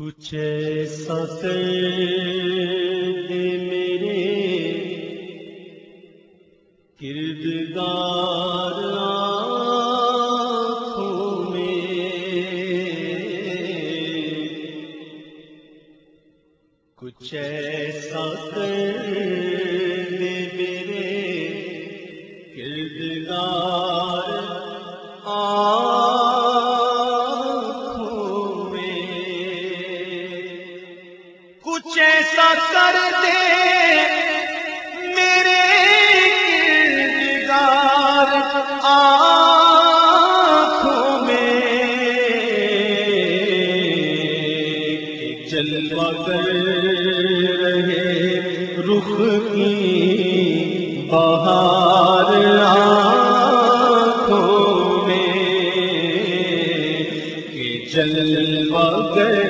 کچھ سس میرے گردگار رخ کی بہار آنکھوں میں کہ جلوہ گر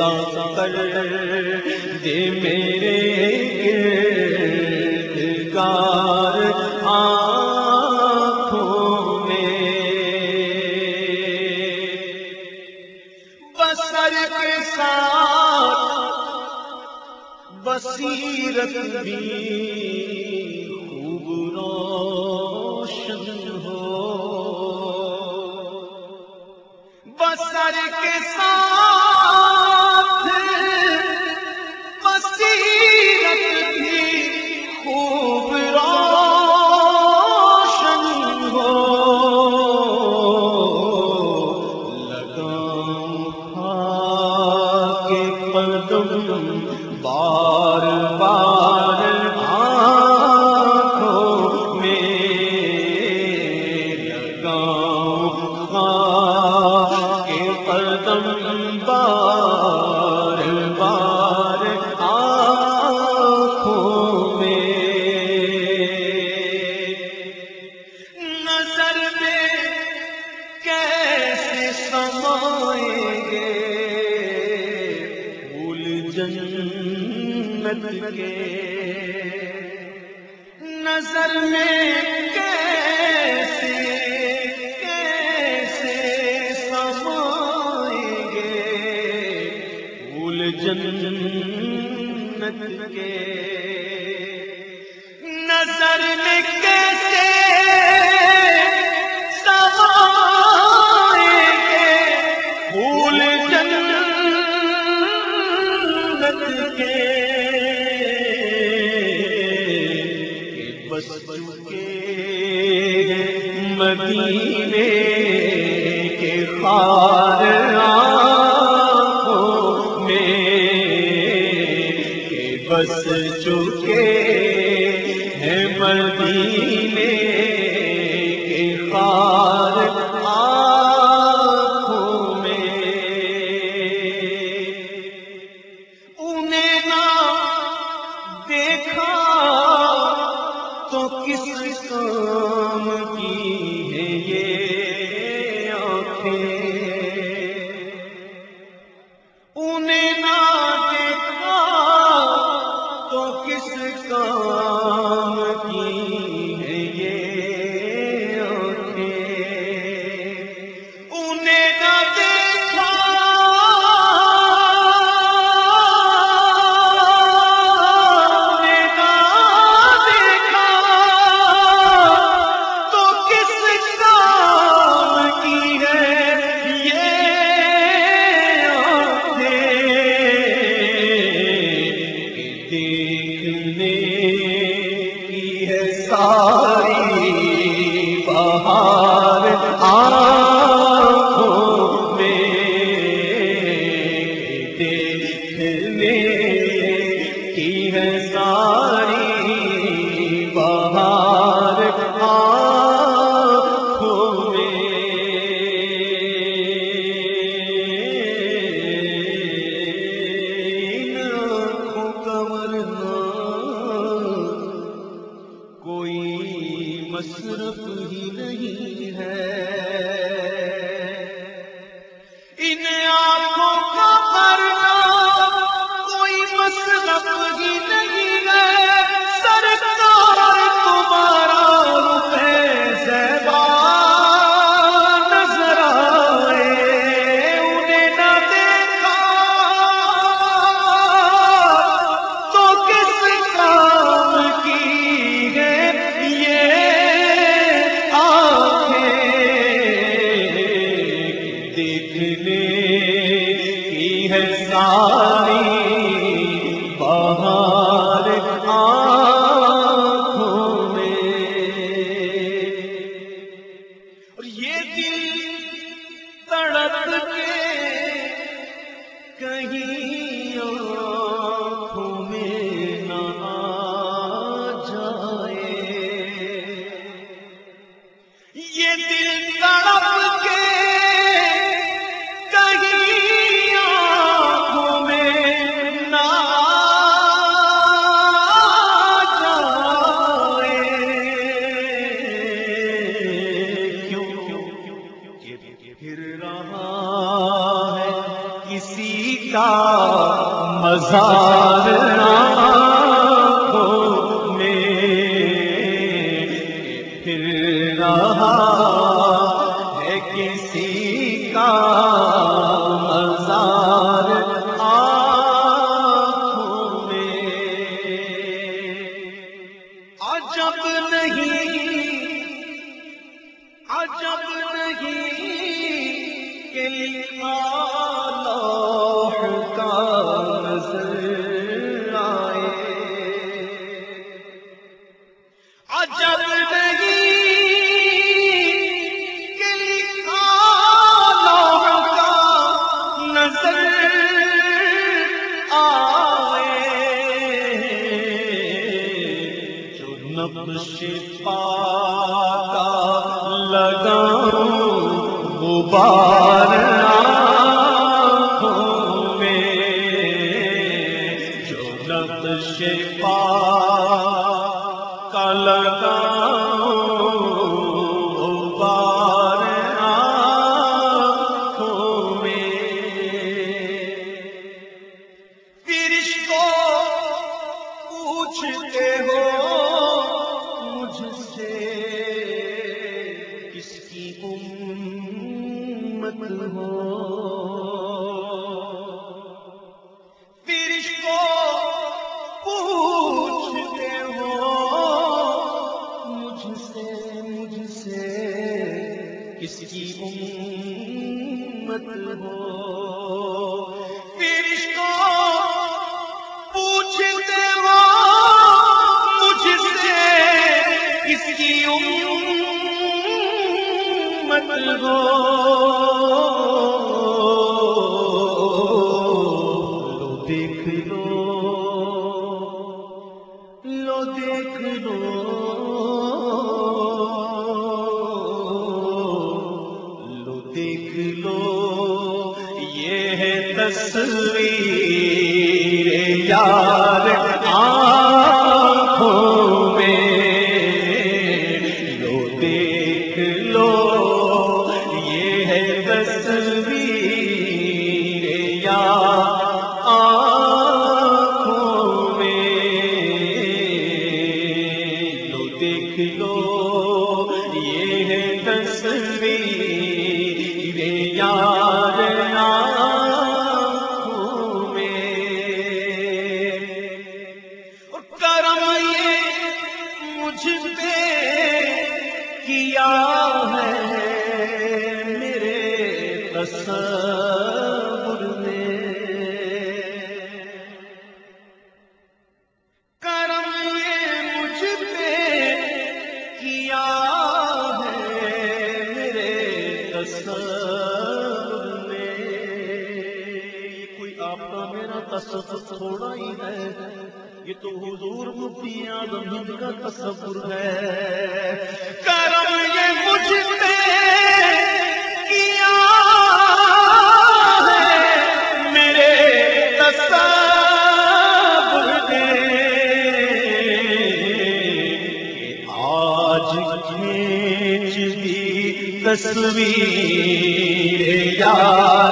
کر دے میرے آنکھوں میں۔ بسر کے ساتھ بصیرت بھی خوب روشن ہو۔ بسر کے ساتھ تم بار بار آ سنت کے نظر میں کیسے کیسے سمائیں گے؟ پھول جنت کے نظر میں مدینے کے خار آنکھوں میں بس چکے مشرق ہی نہیں ہے۔ کا مزہ شفا کا لگاؤں غبار لو دیکھ لو۔ لو دیکھ لو۔ لو دیکھ لو۔ یہ تصویر یار۔ آ ہے میرے تصور میں۔ کوئی آپ کا میرا تصور تھوڑا ہی ہے۔ یہ تو حضور مفتی اعظم ہند کا تصور ہے۔ کرم یہ مجھ پہ کیا ہے۔ میرے تصور تصویر یار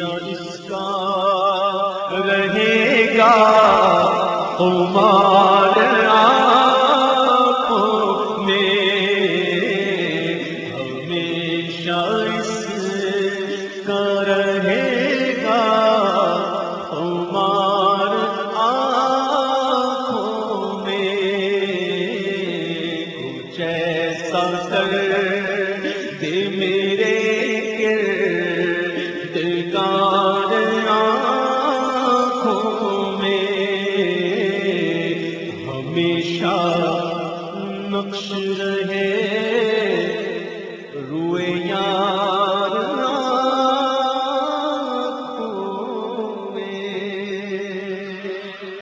اس کا رہے گا ہمارے آنکھوں میں، ہمیشہ اس کا رہے گا ہمارے آنکھوں میں، کچھ ایسا کر